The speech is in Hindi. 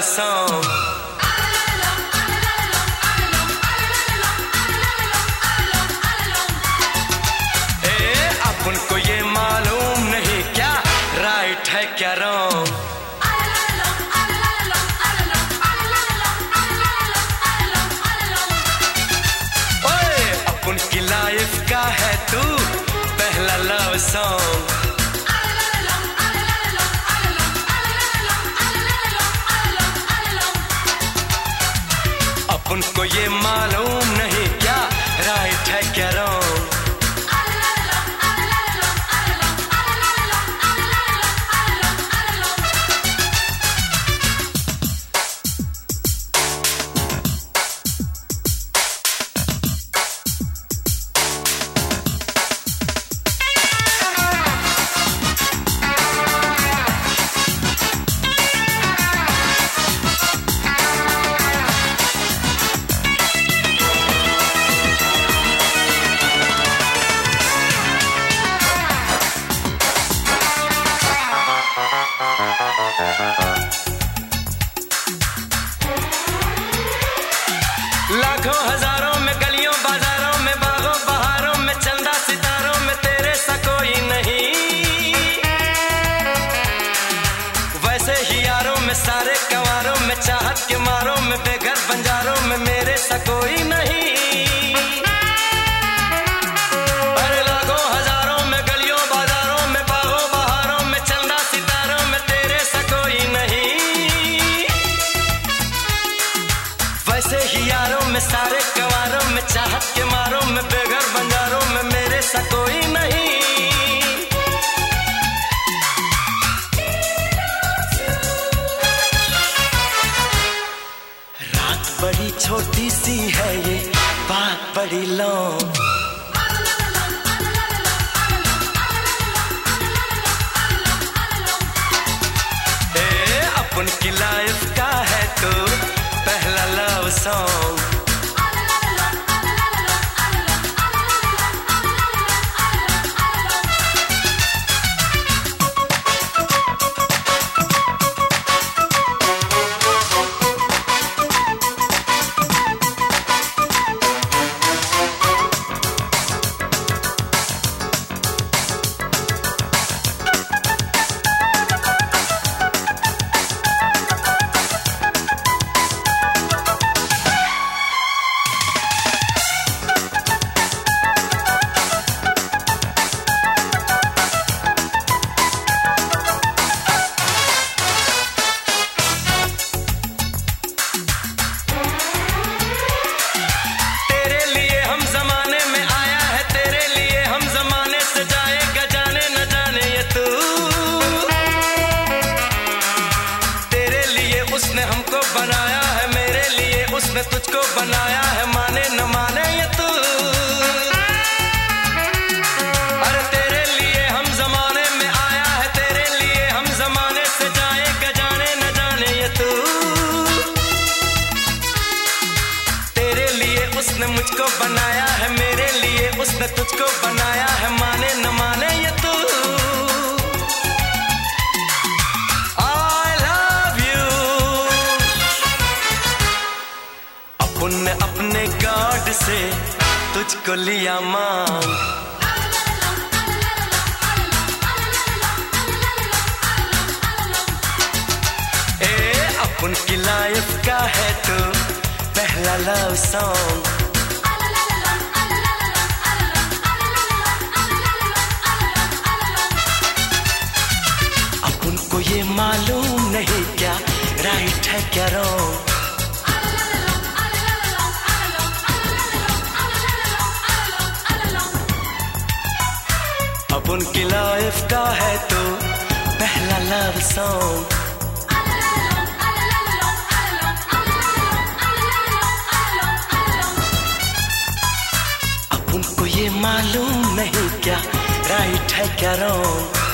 a. अपन को ये मालूम लाखों हज़ारों में गलियों, बाजारों में बागों बहारों में चंदा, सितारों में तेरे सा कोई नहीं। वैसे ही यारों में, सारे कंवारों में, चाहत के मारों में, बेघर बंजारों में मेरे सा कोई नहीं। छोटी सी है ये बात बड़ी लो। अपन की लाइफ का है तो पहला लव सॉन्ग उसने हमको बनाया है, मेरे लिए उसने तुझको बनाया है, माने न माने ये तू। अरे तेरे लिए हम जमाने में आया है, तेरे लिए हम जमाने से जाएगा जाने न जाने ये तू। तेरे लिए उसने मुझको बनाया है, मेरे लिए उसने तुझको बनाया है, माने न माने से तुझको लिया ए, अपन की लाइफ का है तो पहला लव सॉन्ग अपन को ये मालूम नहीं क्या राइट है क्या रॉन्ग अपन की लाइफ का है तो पहला लव सॉन्ग अब को ये मालूम नहीं क्या राइट है क्या रॉन्ग